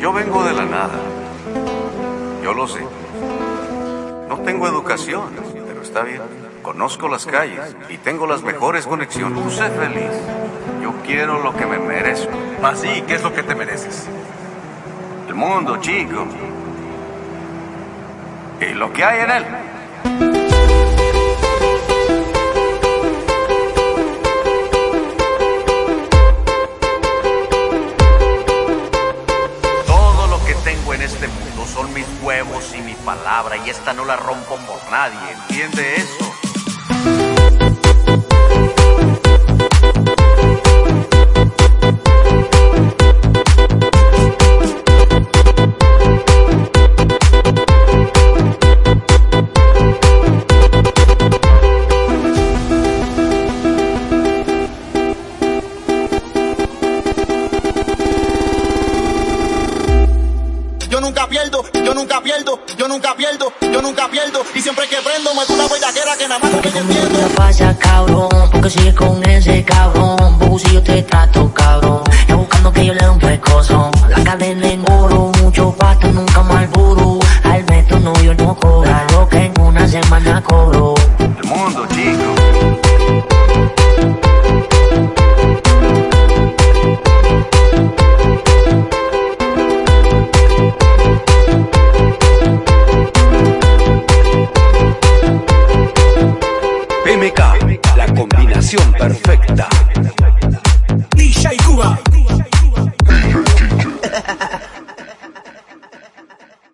Yo vengo de la nada. Yo lo sé. No tengo educación, pero está bien. Conozco las calles y tengo las mejores conexiones. Tú sé feliz. Yo quiero lo que me merezco. Así, ¿qué es lo que te mereces? El mundo, chico. Y lo que hay en él. En este mundo son mis huevos y mi palabra y esta no la rompo por nadie. ¿Entiende eso? Nunca pierdo, yo nunca pierdo, yo nunca pierdo, yo nunca pierdo. Y siempre que prendo me una bellaquera que nada más no me entiendo. te pasa, cabrón, porque sigues con ese cabrón. Bobo, si yo te trato, cabrón. Ya buscando que yo le dé un pescozo. La cadena en oro, mucho pasto, nunca más burro. Al metro no, yo no cobra lo que en una semana cobro. El mundo, chico. La combinación perfecta.